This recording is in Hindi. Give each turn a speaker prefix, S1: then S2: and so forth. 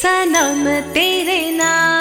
S1: सनम तेरे नाम।